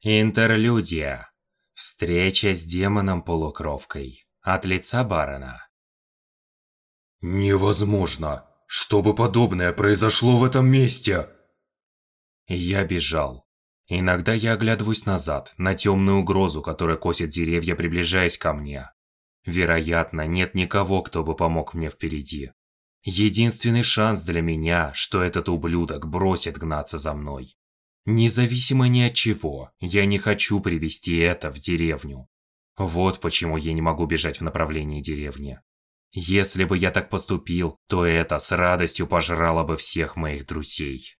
Интерлюдия. Встреча с демоном-полукровкой. От лица барона. Невозможно, чтобы подобное произошло в этом месте. Я бежал. Иногда я оглядываюсь назад, на темную угрозу, которая косит деревья, приближаясь ко мне. Вероятно, нет никого, кто бы помог мне впереди. Единственный шанс для меня, что этот ублюдок бросит гнаться за мной. Независимо ни от чего, я не хочу привести это в деревню. Вот почему я не могу бежать в направлении деревни. Если бы я так поступил, то это с радостью пожрало бы всех моих друзей.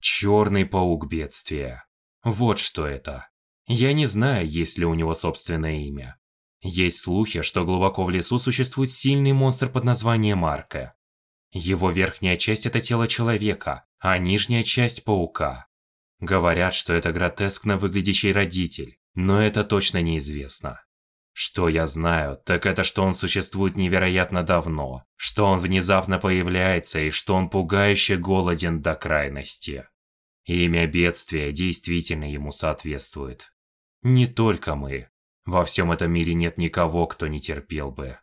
Черный паук бедствия. Вот что это. Я не знаю, есть ли у него собственное имя. Есть слухи, что глубоко в лесу существует сильный монстр под названием Арка. Его верхняя часть – это тело человека, а нижняя часть – паука. Говорят, что это гротескно выглядящий родитель, но это точно неизвестно. Что я знаю, так это что он существует невероятно давно, что он внезапно появляется и что он пугающе голоден до крайности. Имя бедствия действительно ему соответствует. Не только мы. Во всем этом мире нет никого, кто не терпел бы.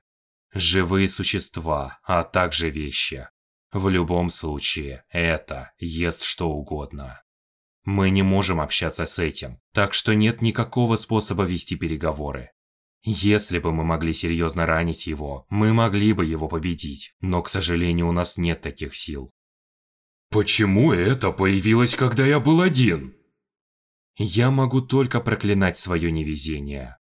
Живые существа, а также вещи. В любом случае, это ест что угодно. Мы не можем общаться с этим, так что нет никакого способа вести переговоры. Если бы мы могли серьезно ранить его, мы могли бы его победить, но, к сожалению, у нас нет таких сил. Почему это появилось, когда я был один? Я могу только проклинать свое невезение.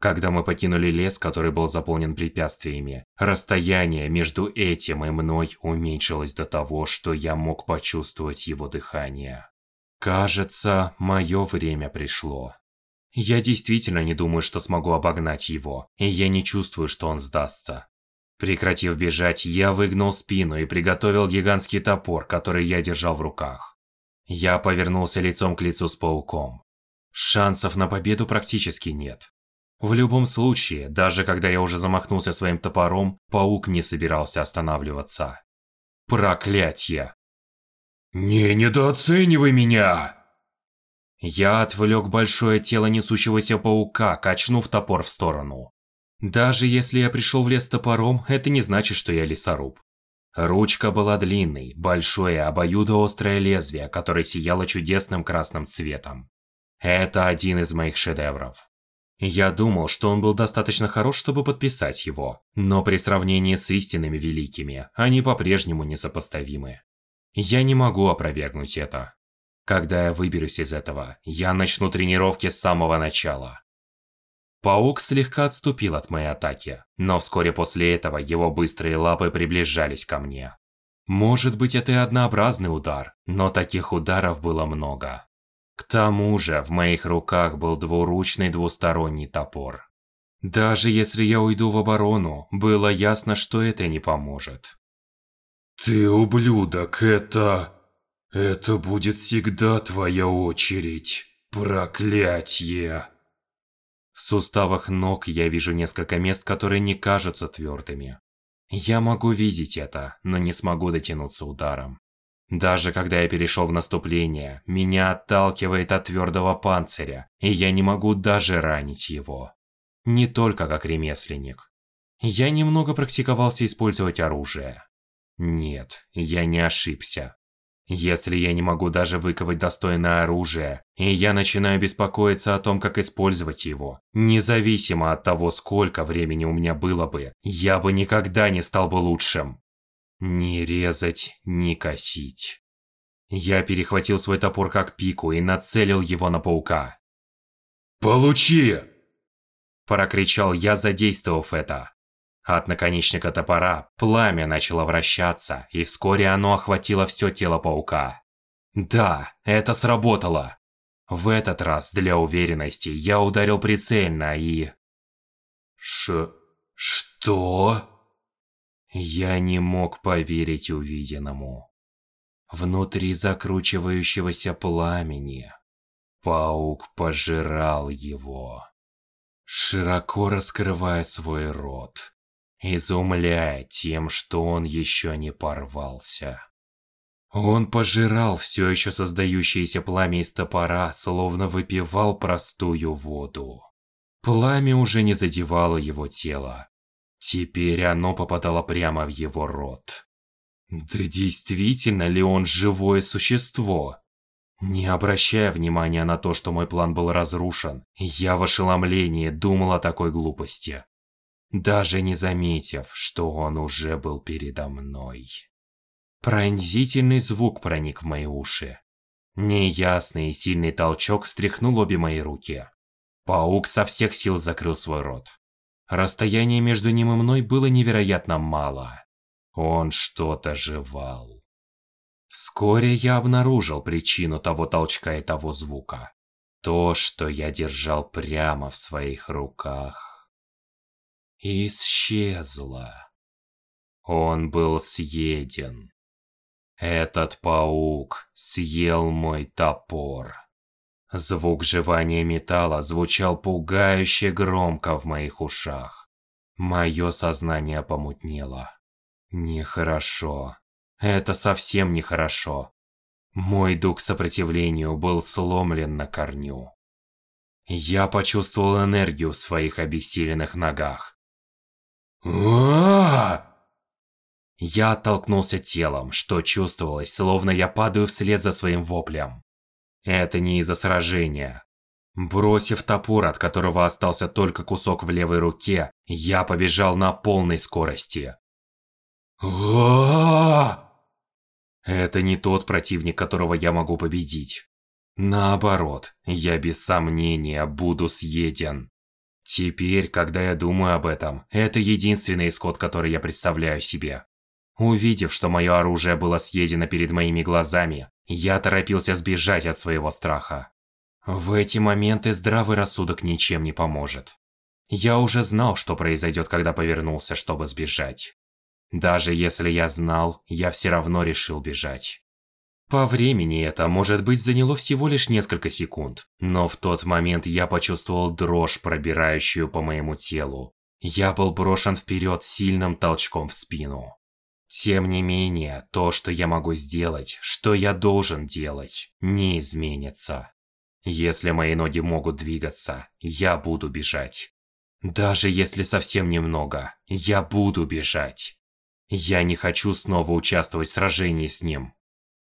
Когда мы покинули лес, который был заполнен препятствиями, расстояние между этим и мной уменьшилось до того, что я мог почувствовать его дыхание. Кажется, мое время пришло. Я действительно не думаю, что смогу обогнать его, и я не чувствую, что он сдастся. Прекратив бежать, я выгнул спину и приготовил гигантский топор, который я держал в руках. Я повернулся лицом к лицу с пауком. Шансов на победу практически нет. В любом случае, даже когда я уже замахнулся своим топором, паук не собирался останавливаться. Проклятье! «Не недооценивай меня!» Я отвлек большое тело несущегося паука, качнув топор в сторону. Даже если я пришел в лес топором, это не значит, что я лесоруб. Ручка была длинной, большое обоюдоострое лезвие, которое сияло чудесным красным цветом. Это один из моих шедевров. Я думал, что он был достаточно хорош, чтобы подписать его, но при сравнении с истинными великими, они по-прежнему несопоставимы. Я не могу опровергнуть это. Когда я выберусь из этого, я начну тренировки с самого начала. Паук слегка отступил от моей атаки, но вскоре после этого его быстрые лапы приближались ко мне. Может быть это и однообразный удар, но таких ударов было много. К тому же в моих руках был двуручный двусторонний топор. Даже если я уйду в оборону, было ясно, что это не поможет. «Ты ублюдок, это... Это будет всегда твоя очередь. Проклятье!» В суставах ног я вижу несколько мест, которые не кажутся твердыми. Я могу видеть это, но не смогу дотянуться ударом. Даже когда я перешел в наступление, меня отталкивает от твердого панциря, и я не могу даже ранить его. Не только как ремесленник. Я немного практиковался использовать оружие. Нет, я не ошибся. Если я не могу даже выковать достойное оружие, и я начинаю беспокоиться о том, как использовать его, независимо от того, сколько времени у меня было бы, я бы никогда не стал бы лучшим. Ни резать, ни косить. Я перехватил свой топор как пику и нацелил его на паука. «Получи!» Прокричал я, задействовав это. От наконечника топора пламя начало вращаться, и вскоре оно охватило все тело паука. Да, это сработало. В этот раз, для уверенности, я ударил прицельно и... Ш... что? Я не мог поверить увиденному. Внутри закручивающегося пламени паук пожирал его, широко раскрывая свой рот изумляя тем, что он еще не порвался. Он пожирал все еще создающееся пламя из топора, словно выпивал простую воду. Пламя уже не задевало его тело. Теперь оно попадало прямо в его рот. Да действительно ли он живое существо? Не обращая внимания на то, что мой план был разрушен, я в ошеломлении думал о такой глупости. Даже не заметив, что он уже был передо мной. Пронзительный звук проник в мои уши. Неясный и сильный толчок встряхнул обе мои руки. Паук со всех сил закрыл свой рот. Расстояние между ним и мной было невероятно мало. Он что-то жевал. Вскоре я обнаружил причину того толчка и того звука. То, что я держал прямо в своих руках. Исчезло. Он был съеден. Этот паук съел мой топор. Звук жевания металла звучал пугающе громко в моих ушах. Мое сознание помутнело. Нехорошо. Это совсем нехорошо. Мой дух сопротивлению был сломлен на корню. Я почувствовал энергию в своих обессиленных ногах. Я оттолкнулся телом, что чувствовалось, словно я падаю вслед за своим воплем. Это не из-за сражения. Бросив топор, от которого остался только кусок в левой руке, я побежал на полной скорости. Это не тот противник, которого я могу победить. Наоборот, я без сомнения буду съеден. Теперь, когда я думаю об этом, это единственный исход, который я представляю себе. Увидев, что мое оружие было съедено перед моими глазами, я торопился сбежать от своего страха. В эти моменты здравый рассудок ничем не поможет. Я уже знал, что произойдет, когда повернулся, чтобы сбежать. Даже если я знал, я все равно решил бежать. По времени это, может быть, заняло всего лишь несколько секунд, но в тот момент я почувствовал дрожь, пробирающую по моему телу. Я был брошен вперед сильным толчком в спину. Тем не менее, то, что я могу сделать, что я должен делать, не изменится. Если мои ноги могут двигаться, я буду бежать. Даже если совсем немного, я буду бежать. Я не хочу снова участвовать в сражении с ним.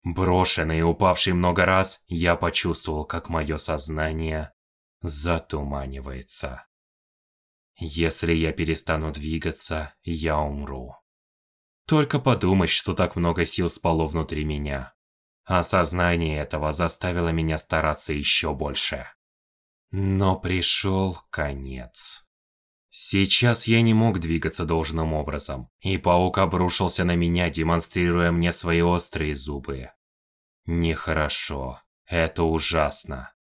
Брошенный и упавший много раз, я почувствовал, как мое сознание затуманивается. Если я перестану двигаться, я умру. Только подумать, что так много сил спало внутри меня. Осознание этого заставило меня стараться еще больше. Но пришел конец. Сейчас я не мог двигаться должным образом, и паук обрушился на меня, демонстрируя мне свои острые зубы. Нехорошо. Это ужасно.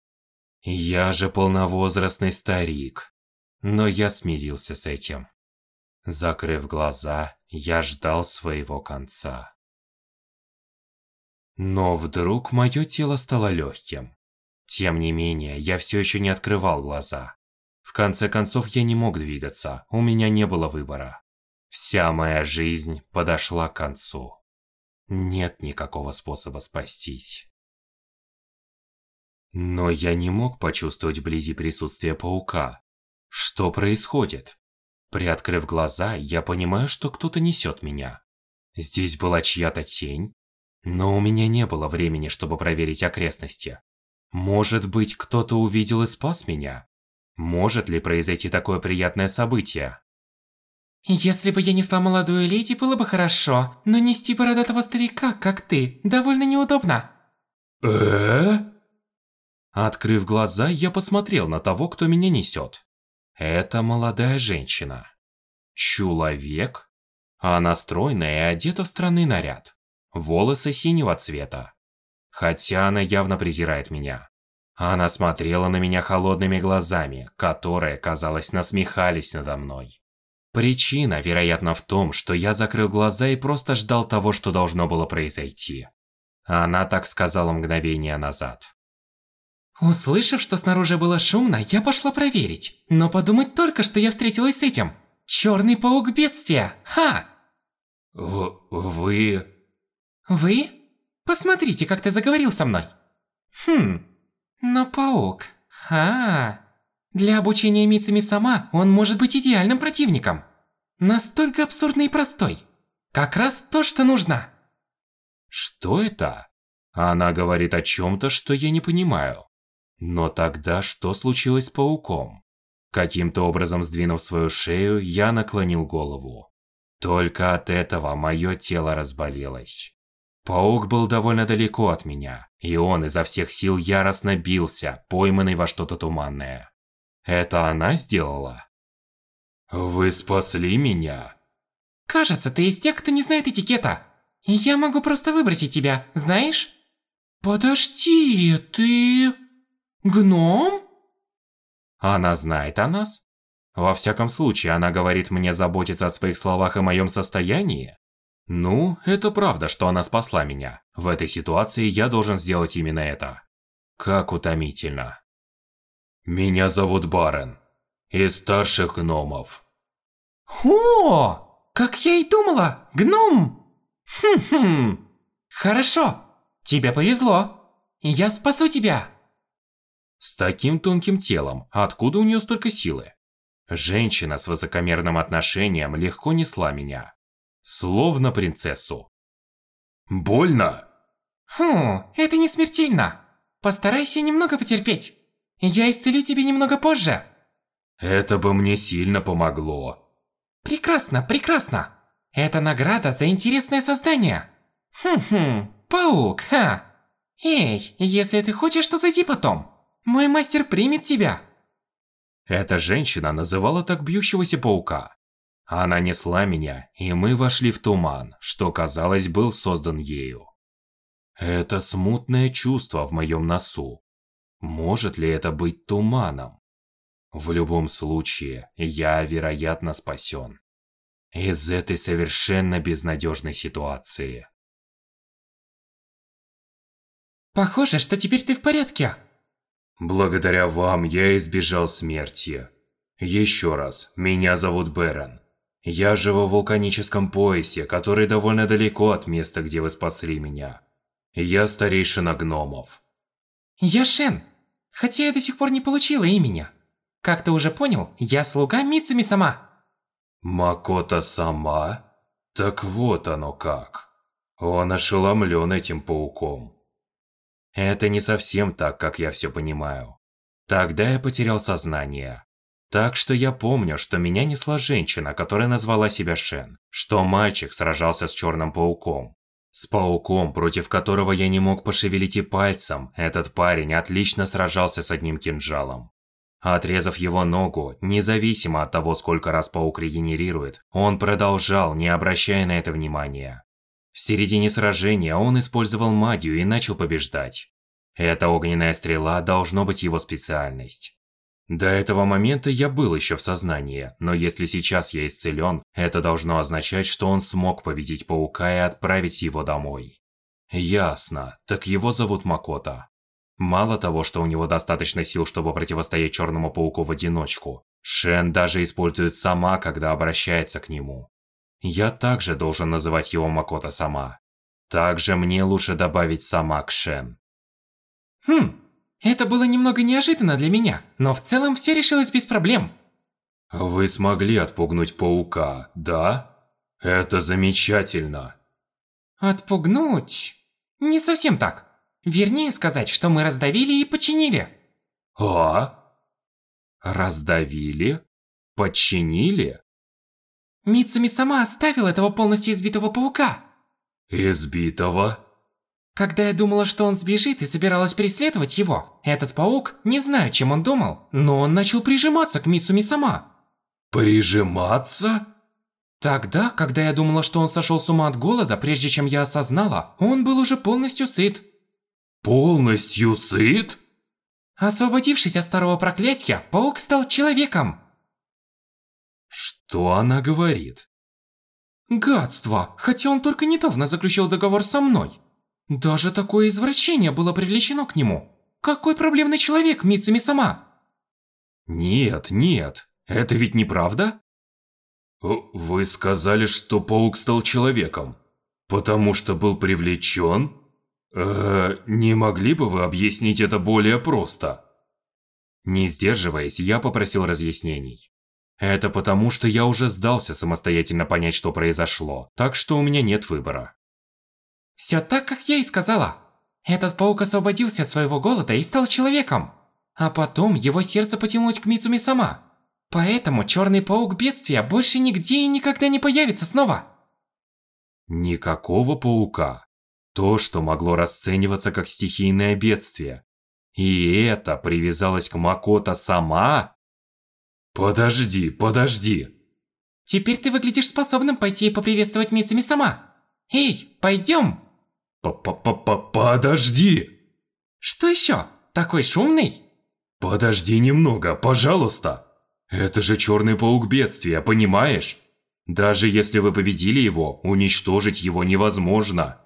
Я же полновозрастный старик. Но я смирился с этим. Закрыв глаза, я ждал своего конца. Но вдруг мое тело стало легким. Тем не менее, я все еще не открывал глаза. В конце концов, я не мог двигаться, у меня не было выбора. Вся моя жизнь подошла к концу. Нет никакого способа спастись. Но я не мог почувствовать вблизи присутствие паука. Что происходит? Приоткрыв глаза, я понимаю, что кто-то несет меня. Здесь была чья-то тень, но у меня не было времени, чтобы проверить окрестности. Может быть, кто-то увидел и спас меня? Может ли произойти такое приятное событие? Если бы я несла молодую леди, было бы хорошо, но нести бородатого старика, как ты, довольно неудобно. э Открыв глаза, я посмотрел на того, кто меня несет. Это молодая женщина. Человек? Она стройная и одета в странный наряд. Волосы синего цвета. Хотя она явно презирает меня. Она смотрела на меня холодными глазами, которые, казалось, насмехались надо мной. Причина, вероятно, в том, что я закрыл глаза и просто ждал того, что должно было произойти. Она так сказала мгновение назад. Услышав, что снаружи было шумно, я пошла проверить. Но подумать только, что я встретилась с этим. Черный паук бедствия. Ха! В вы... Вы? Посмотрите, как ты заговорил со мной. Хм, но паук. А, для обучения Мицами сама он может быть идеальным противником. Настолько абсурдный и простой. Как раз то, что нужно. Что это? Она говорит о чем-то, что я не понимаю. Но тогда что случилось с пауком? Каким-то образом сдвинув свою шею, я наклонил голову. Только от этого мое тело разболелось. Паук был довольно далеко от меня, и он изо всех сил яростно бился, пойманный во что-то туманное. Это она сделала? Вы спасли меня? Кажется, ты из тех, кто не знает этикета. Я могу просто выбросить тебя, знаешь? Подожди, ты... Гном? Она знает о нас? Во всяком случае, она говорит мне заботиться о своих словах и моем состоянии? Ну, это правда, что она спасла меня. В этой ситуации я должен сделать именно это. Как утомительно. Меня зовут Барен. Из старших гномов. О, как я и думала, гном! Хм-хм. Хорошо, тебе повезло. Я спасу тебя. С таким тонким телом, откуда у нее столько силы? Женщина с высокомерным отношением легко несла меня. Словно принцессу. Больно? Хм, это не смертельно. Постарайся немного потерпеть. Я исцелю тебя немного позже. Это бы мне сильно помогло. Прекрасно, прекрасно. Это награда за интересное создание. Хм-хм, паук, ха. Эй, если ты хочешь, то зайди потом. Мой мастер примет тебя. Эта женщина называла так бьющегося паука. Она несла меня, и мы вошли в туман, что, казалось, был создан ею. Это смутное чувство в моем носу. Может ли это быть туманом? В любом случае, я, вероятно, спасен. Из этой совершенно безнадежной ситуации. Похоже, что теперь ты в порядке. Благодаря вам я избежал смерти. Еще раз, меня зовут Бэрон. Я живу в вулканическом поясе, который довольно далеко от места, где вы спасли меня. Я старейшина гномов. Я Шен, хотя я до сих пор не получила имени. Как ты уже понял, я слуга Мицуми сама. Макота сама? Так вот оно как. Он ошеломлен этим пауком. Это не совсем так, как я все понимаю. Тогда я потерял сознание. Так что я помню, что меня несла женщина, которая назвала себя Шен, что мальчик сражался с черным пауком. С пауком, против которого я не мог пошевелить и пальцем, этот парень отлично сражался с одним кинжалом. Отрезав его ногу, независимо от того, сколько раз паук регенерирует, он продолжал, не обращая на это внимания. В середине сражения он использовал магию и начал побеждать. Эта огненная стрела должно быть его специальность. До этого момента я был еще в сознании, но если сейчас я исцелен, это должно означать, что он смог победить паука и отправить его домой. Ясно, так его зовут Макота. Мало того, что у него достаточно сил, чтобы противостоять черному пауку в одиночку, Шен даже использует сама, когда обращается к нему. Я также должен называть его Макота сама. Также мне лучше добавить сама к Шен. Хм, это было немного неожиданно для меня, но в целом все решилось без проблем. Вы смогли отпугнуть паука, да? Это замечательно. Отпугнуть? Не совсем так. Вернее сказать, что мы раздавили и починили. А? Раздавили? Подчинили? Мицуми сама оставила этого полностью избитого паука. Избитого? Когда я думала, что он сбежит и собиралась преследовать его, этот паук, не знаю, чем он думал, но он начал прижиматься к Мицуми сама. Прижиматься? Тогда, когда я думала, что он сошел с ума от голода, прежде чем я осознала, он был уже полностью сыт. Полностью сыт? Освободившись от старого проклятия, паук стал человеком. Что она говорит? Гадство, хотя он только недавно заключил договор со мной. Даже такое извращение было привлечено к нему. Какой проблемный человек, Мицуми сама? Нет, нет, это ведь неправда? Вы сказали, что паук стал человеком, потому что был привлечен? Э, не могли бы вы объяснить это более просто? Не сдерживаясь, я попросил разъяснений. Это потому, что я уже сдался самостоятельно понять, что произошло, так что у меня нет выбора. Все так, как я и сказала. Этот паук освободился от своего голода и стал человеком. А потом его сердце потянулось к Мицуми сама. Поэтому черный паук бедствия больше нигде и никогда не появится снова. Никакого паука. То, что могло расцениваться как стихийное бедствие. И это привязалось к Макото сама? Подожди, подожди. Теперь ты выглядишь способным пойти и поприветствовать Мицуми сама. Эй, пойдем. П-п-п-подожди. Что еще? Такой шумный? Подожди немного, пожалуйста. Это же черный паук бедствия, понимаешь? Даже если вы победили его, уничтожить его невозможно.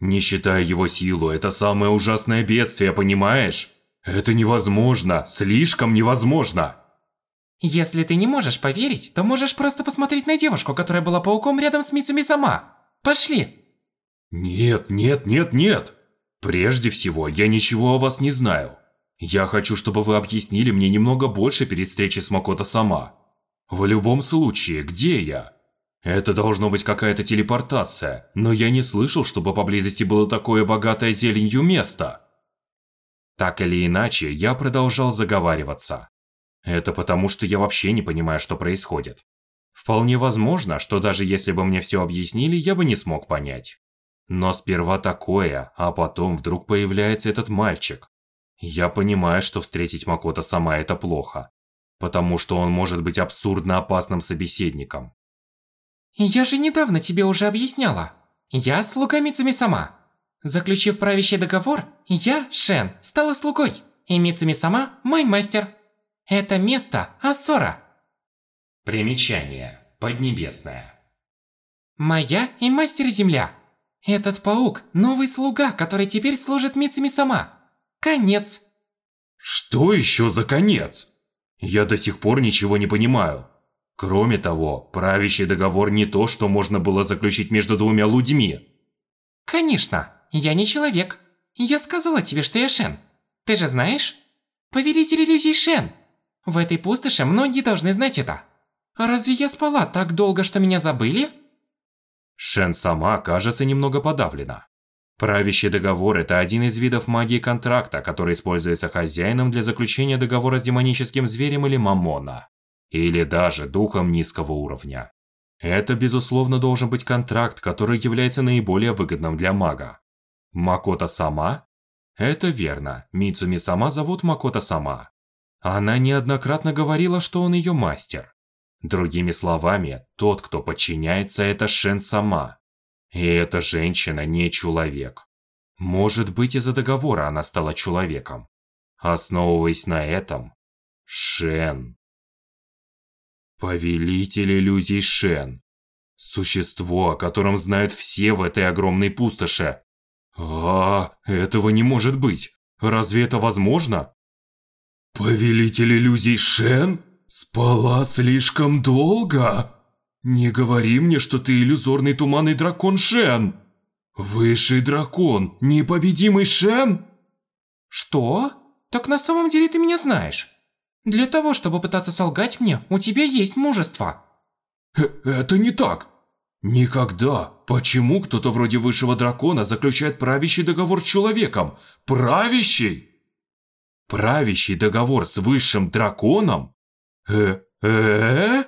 Не считая его силу, это самое ужасное бедствие, понимаешь? Это невозможно, слишком невозможно. Если ты не можешь поверить, то можешь просто посмотреть на девушку, которая была пауком рядом с Мицуми сама. Пошли. Нет, нет, нет, нет. Прежде всего, я ничего о вас не знаю. Я хочу, чтобы вы объяснили мне немного больше перед встречей с Макото сама. В любом случае, где я? Это должно быть какая-то телепортация, но я не слышал, чтобы поблизости было такое богатое зеленью место. Так или иначе, я продолжал заговариваться. Это потому, что я вообще не понимаю, что происходит. Вполне возможно, что даже если бы мне все объяснили, я бы не смог понять. Но сперва такое, а потом вдруг появляется этот мальчик. Я понимаю, что встретить Макото сама это плохо. Потому что он может быть абсурдно опасным собеседником. Я же недавно тебе уже объясняла. Я слуга Мицуми сама. Заключив правящий договор, я, Шен, стала слугой. И Мицуми сама мой мастер. Это место Асора. Примечание. Поднебесная. Моя и мастер Земля. Этот паук – новый слуга, который теперь служит Мицуми сама. Конец. Что еще за конец? Я до сих пор ничего не понимаю. Кроме того, правящий договор не то, что можно было заключить между двумя людьми. Конечно, я не человек. Я сказала тебе, что я Шен. Ты же знаешь? Повелитель иллюзий Шен. В этой пустоши многие должны знать это. Разве я спала так долго, что меня забыли? Шен сама, кажется, немного подавлена. Правящий договор – это один из видов магии контракта, который используется хозяином для заключения договора с демоническим зверем или мамона или даже духом низкого уровня. Это, безусловно, должен быть контракт, который является наиболее выгодным для мага. Макота сама? Это верно, Мицуми сама зовут Макота сама. Она неоднократно говорила, что он ее мастер. Другими словами, тот, кто подчиняется, это Шен сама. И эта женщина не человек. Может быть, из-за договора она стала человеком. Основываясь на этом, Шен Повелитель иллюзий Шен. Существо, о котором знают все в этой огромной пустоши. А, этого не может быть. Разве это возможно? Повелитель иллюзий Шен? Спала слишком долго? Не говори мне, что ты иллюзорный туманный дракон Шен. Высший дракон, непобедимый Шен? Что? Так на самом деле ты меня знаешь. Для того, чтобы пытаться солгать мне, у тебя есть мужество. Э, это не так. Никогда. Почему кто-то вроде высшего дракона заключает правящий договор с человеком? Правящий? Правящий договор с высшим драконом? Э, э?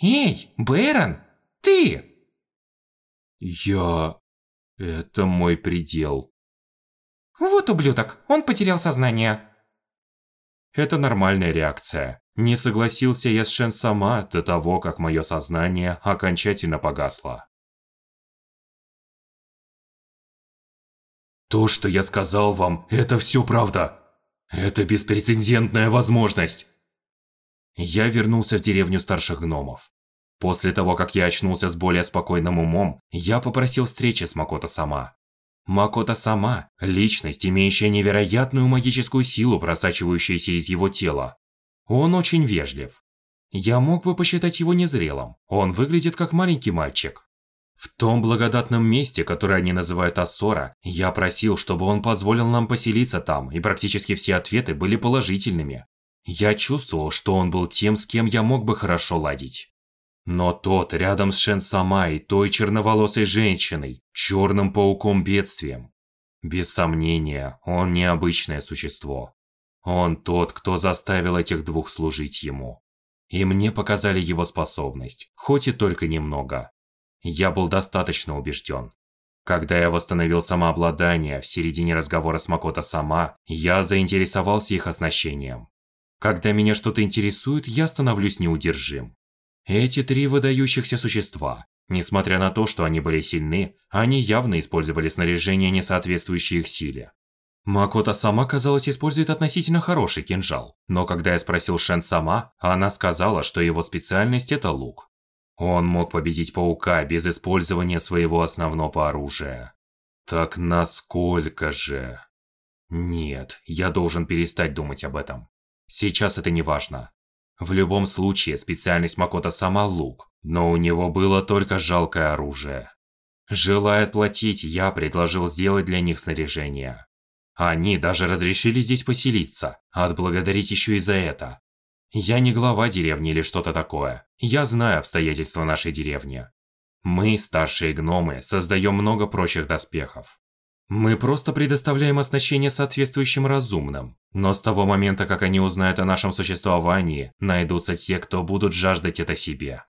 Эй, Бэрон, ты! Я... Это мой предел. Вот ублюдок, он потерял сознание. Это нормальная реакция. Не согласился я с Шен сама до того, как мое сознание окончательно погасло. То, что я сказал вам, это все правда. Это беспрецедентная возможность. Я вернулся в деревню старших гномов. После того, как я очнулся с более спокойным умом, я попросил встречи с Макото сама. Макото сама – личность, имеющая невероятную магическую силу, просачивающуюся из его тела. Он очень вежлив. Я мог бы посчитать его незрелым, он выглядит как маленький мальчик. В том благодатном месте, которое они называют Ассора, я просил, чтобы он позволил нам поселиться там, и практически все ответы были положительными. Я чувствовал, что он был тем, с кем я мог бы хорошо ладить. Но тот рядом с Шен Самай, той черноволосой женщиной, черным пауком-бедствием. Без сомнения, он необычное существо. Он тот, кто заставил этих двух служить ему. И мне показали его способность, хоть и только немного. Я был достаточно убежден. Когда я восстановил самообладание в середине разговора с Макото сама, я заинтересовался их оснащением. Когда меня что-то интересует, я становлюсь неудержим. Эти три выдающихся существа, несмотря на то, что они были сильны, они явно использовали снаряжение, не соответствующее их силе. Макото сама, казалось, использует относительно хороший кинжал, но когда я спросил Шен сама, она сказала, что его специальность это лук. Он мог победить паука без использования своего основного оружия. Так насколько же? Нет, я должен перестать думать об этом. Сейчас это не важно. В любом случае, специальность Макото сама лук, но у него было только жалкое оружие. Желая отплатить, я предложил сделать для них снаряжение. Они даже разрешили здесь поселиться, отблагодарить еще и за это. Я не глава деревни или что-то такое. Я знаю обстоятельства нашей деревни. Мы, старшие гномы, создаем много прочих доспехов. Мы просто предоставляем оснащение соответствующим разумным. Но с того момента, как они узнают о нашем существовании, найдутся те, кто будут жаждать это себе.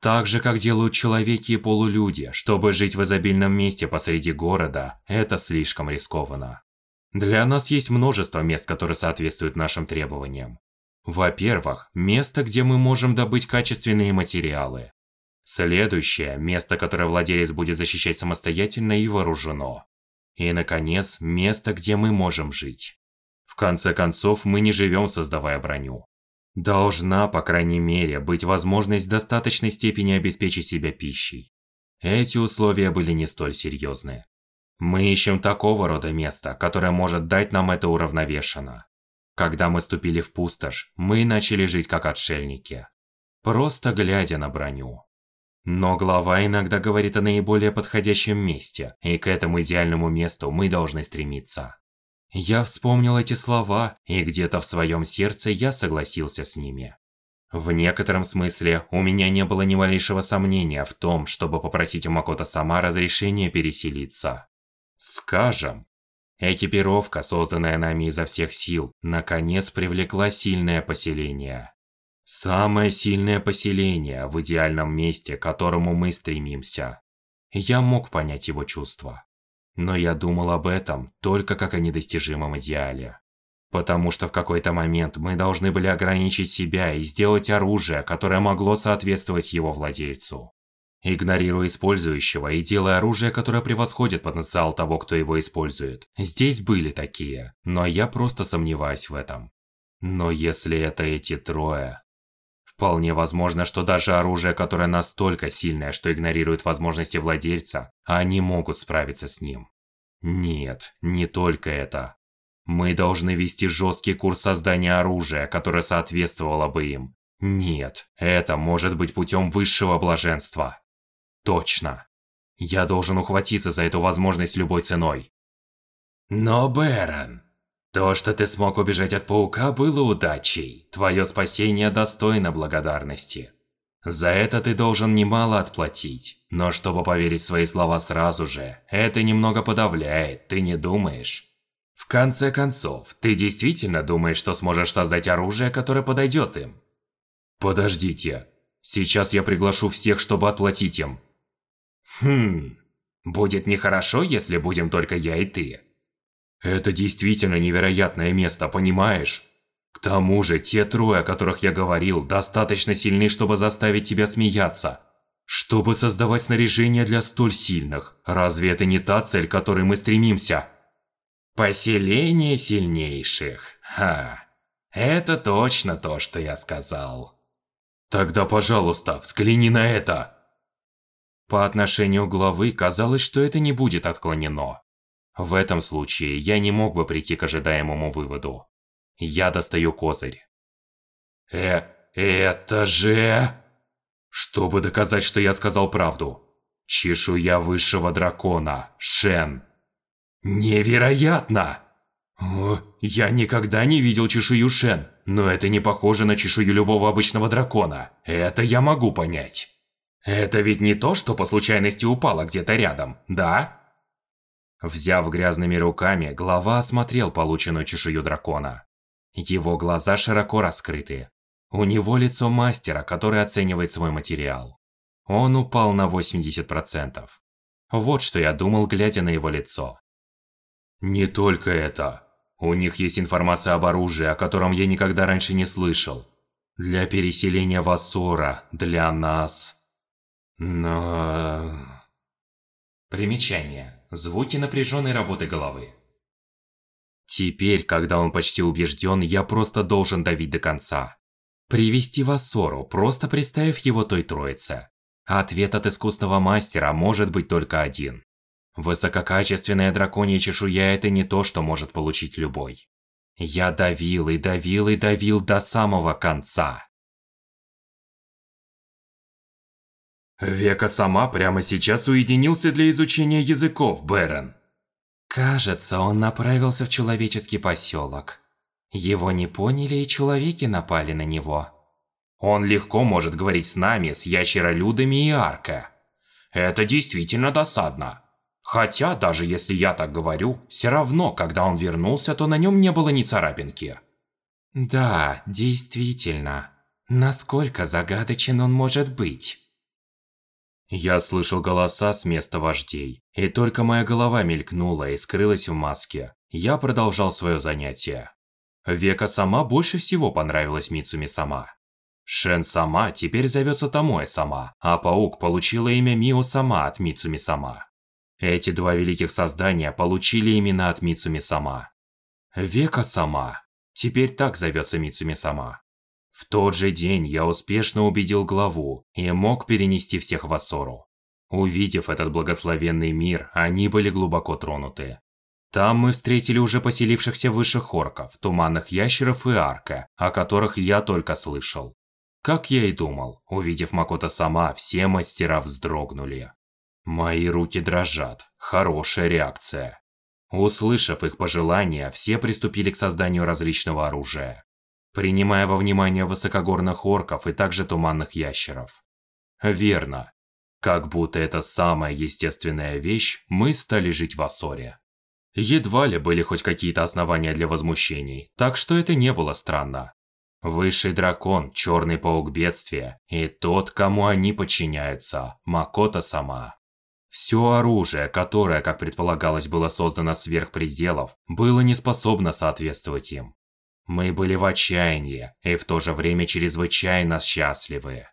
Так же, как делают человеки и полулюди, чтобы жить в изобильном месте посреди города, это слишком рискованно. Для нас есть множество мест, которые соответствуют нашим требованиям. Во-первых, место, где мы можем добыть качественные материалы. Следующее – место, которое владелец будет защищать самостоятельно и вооружено. И, наконец, место, где мы можем жить. В конце концов, мы не живем, создавая броню. Должна, по крайней мере, быть возможность в достаточной степени обеспечить себя пищей. Эти условия были не столь серьезны. Мы ищем такого рода место, которое может дать нам это уравновешенно. Когда мы ступили в пустошь, мы начали жить как отшельники. Просто глядя на броню. Но глава иногда говорит о наиболее подходящем месте, и к этому идеальному месту мы должны стремиться. Я вспомнил эти слова, и где-то в своем сердце я согласился с ними. В некотором смысле, у меня не было ни малейшего сомнения в том, чтобы попросить у Макото сама разрешения переселиться. Скажем, Экипировка, созданная нами изо всех сил, наконец привлекла сильное поселение. Самое сильное поселение в идеальном месте, к которому мы стремимся. Я мог понять его чувства. Но я думал об этом только как о недостижимом идеале. Потому что в какой-то момент мы должны были ограничить себя и сделать оружие, которое могло соответствовать его владельцу игнорируя использующего и делая оружие, которое превосходит потенциал того, кто его использует. Здесь были такие, но я просто сомневаюсь в этом. Но если это эти трое... Вполне возможно, что даже оружие, которое настолько сильное, что игнорирует возможности владельца, они могут справиться с ним. Нет, не только это. Мы должны вести жесткий курс создания оружия, которое соответствовало бы им. Нет, это может быть путем высшего блаженства. Точно. Я должен ухватиться за эту возможность любой ценой. Но, Бэрон, то, что ты смог убежать от паука, было удачей. Твое спасение достойно благодарности. За это ты должен немало отплатить. Но чтобы поверить в свои слова сразу же, это немного подавляет, ты не думаешь? В конце концов, ты действительно думаешь, что сможешь создать оружие, которое подойдет им? Подождите. Сейчас я приглашу всех, чтобы отплатить им. Хм, будет нехорошо, если будем только я и ты. Это действительно невероятное место, понимаешь? К тому же, те трое, о которых я говорил, достаточно сильны, чтобы заставить тебя смеяться. Чтобы создавать снаряжение для столь сильных, разве это не та цель, к которой мы стремимся? Поселение сильнейших. Ха. Это точно то, что я сказал. Тогда, пожалуйста, взгляни на это. По отношению главы казалось, что это не будет отклонено. В этом случае я не мог бы прийти к ожидаемому выводу. Я достаю козырь. Э, это же... Чтобы доказать, что я сказал правду. Чешуя высшего дракона, Шен. Невероятно! О, я никогда не видел чешую Шен, но это не похоже на чешую любого обычного дракона. Это я могу понять. Это ведь не то, что по случайности упало где-то рядом, да? Взяв грязными руками, глава осмотрел полученную чешую дракона. Его глаза широко раскрыты. У него лицо мастера, который оценивает свой материал. Он упал на 80%. Вот что я думал, глядя на его лицо. Не только это. У них есть информация об оружии, о котором я никогда раньше не слышал. Для переселения в Ассора, для нас. Но... Примечание. Звуки напряженной работы головы. Теперь, когда он почти убежден, я просто должен давить до конца. Привести в Ассору, просто представив его той троице. Ответ от искусного мастера может быть только один. Высококачественная драконья чешуя – это не то, что может получить любой. Я давил и давил и давил до самого конца. Века сама прямо сейчас уединился для изучения языков, Бэрон. Кажется, он направился в человеческий поселок. Его не поняли и человеки напали на него. Он легко может говорить с нами, с ящеролюдами и арка. Это действительно досадно. Хотя, даже если я так говорю, все равно, когда он вернулся, то на нем не было ни царапинки. Да, действительно. Насколько загадочен он может быть? Я слышал голоса с места вождей, и только моя голова мелькнула и скрылась в маске. Я продолжал свое занятие. Века сама больше всего понравилась Мицуми сама. Шен сама теперь зовется Томоэ сама, а паук получила имя Мио сама от Мицуми сама. Эти два великих создания получили имена от Мицуми сама. Века сама. Теперь так зовется Мицуми сама. В тот же день я успешно убедил главу и мог перенести всех в Ассору. Увидев этот благословенный мир, они были глубоко тронуты. Там мы встретили уже поселившихся высших орков, туманных ящеров и арка, о которых я только слышал. Как я и думал, увидев Макото сама, все мастера вздрогнули. Мои руки дрожат. Хорошая реакция. Услышав их пожелания, все приступили к созданию различного оружия принимая во внимание высокогорных орков и также туманных ящеров. Верно. Как будто это самая естественная вещь, мы стали жить в Ассоре. Едва ли были хоть какие-то основания для возмущений, так что это не было странно. Высший дракон, черный паук бедствия, и тот, кому они подчиняются, Макота сама. Все оружие, которое, как предполагалось, было создано сверх пределов, было не способно соответствовать им. Мы были в отчаянии и в то же время чрезвычайно счастливы.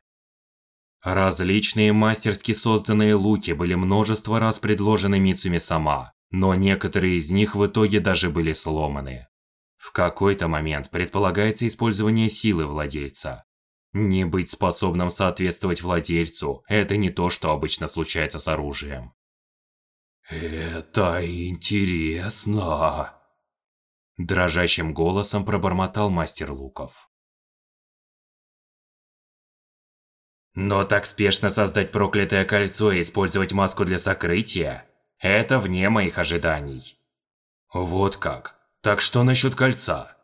Различные мастерски созданные луки были множество раз предложены Мицуми сама, но некоторые из них в итоге даже были сломаны. В какой-то момент предполагается использование силы владельца. Не быть способным соответствовать владельцу – это не то, что обычно случается с оружием. Это интересно. Дрожащим голосом пробормотал мастер луков. Но так спешно создать проклятое кольцо и использовать маску для сокрытия – это вне моих ожиданий. Вот как. Так что насчет кольца?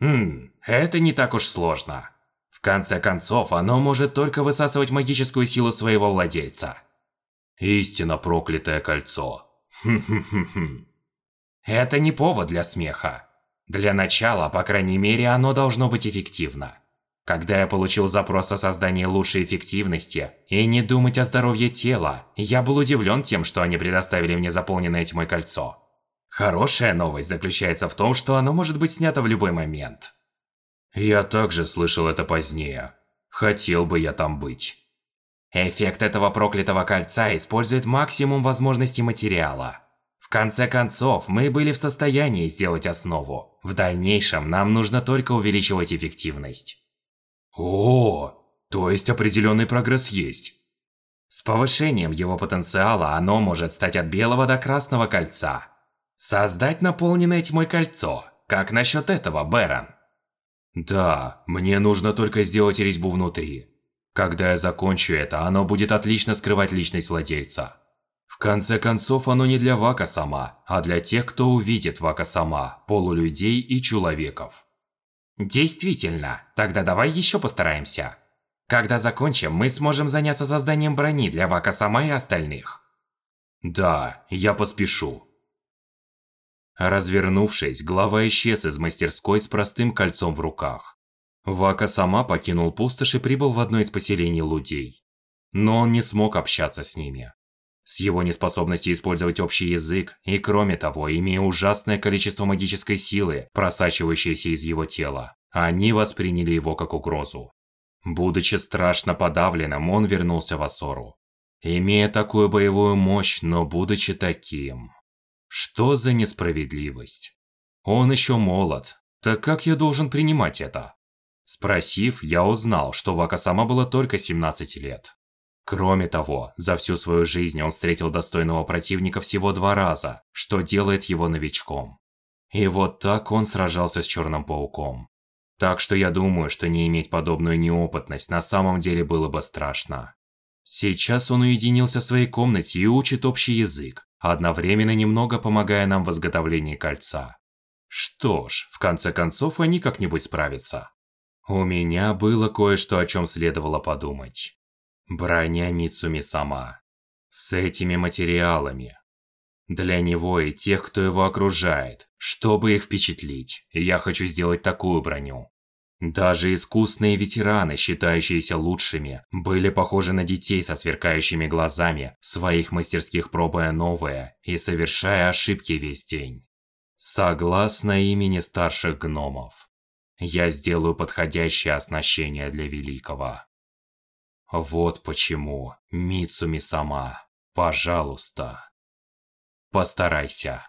Хм, это не так уж сложно. В конце концов, оно может только высасывать магическую силу своего владельца. Истинно проклятое кольцо. Хм-хм-хм-хм. Это не повод для смеха. Для начала, по крайней мере, оно должно быть эффективно. Когда я получил запрос о создании лучшей эффективности и не думать о здоровье тела, я был удивлен тем, что они предоставили мне заполненное тьмой кольцо. Хорошая новость заключается в том, что оно может быть снято в любой момент. Я также слышал это позднее. Хотел бы я там быть. Эффект этого проклятого кольца использует максимум возможностей материала. В конце концов, мы были в состоянии сделать основу. В дальнейшем нам нужно только увеличивать эффективность. О, то есть определенный прогресс есть. С повышением его потенциала оно может стать от белого до красного кольца. Создать наполненное тьмой кольцо. Как насчет этого, Бэрон? Да, мне нужно только сделать резьбу внутри. Когда я закончу это, оно будет отлично скрывать личность владельца. В конце концов, оно не для Вака сама, а для тех, кто увидит Вака сама, полулюдей и человеков. Действительно, тогда давай еще постараемся. Когда закончим, мы сможем заняться созданием брони для Вака сама и остальных. Да, я поспешу. Развернувшись, глава исчез из мастерской с простым кольцом в руках. Вака сама покинул пустошь и прибыл в одно из поселений людей. Но он не смог общаться с ними. С его неспособностью использовать общий язык, и кроме того, имея ужасное количество магической силы, просачивающейся из его тела, они восприняли его как угрозу. Будучи страшно подавленным, он вернулся в Асору. Имея такую боевую мощь, но будучи таким... Что за несправедливость? Он еще молод. Так как я должен принимать это? Спросив, я узнал, что Вакасама было только 17 лет. Кроме того, за всю свою жизнь он встретил достойного противника всего два раза, что делает его новичком. И вот так он сражался с Черным Пауком. Так что я думаю, что не иметь подобную неопытность на самом деле было бы страшно. Сейчас он уединился в своей комнате и учит общий язык, одновременно немного помогая нам в изготовлении кольца. Что ж, в конце концов они как-нибудь справятся. У меня было кое-что, о чем следовало подумать. Броня Мицуми сама. С этими материалами. Для него и тех, кто его окружает, чтобы их впечатлить, я хочу сделать такую броню. Даже искусные ветераны, считающиеся лучшими, были похожи на детей со сверкающими глазами, своих мастерских пробуя новое и совершая ошибки весь день. Согласно имени старших гномов, я сделаю подходящее оснащение для Великого. Вот почему, Мицуми сама, пожалуйста, постарайся.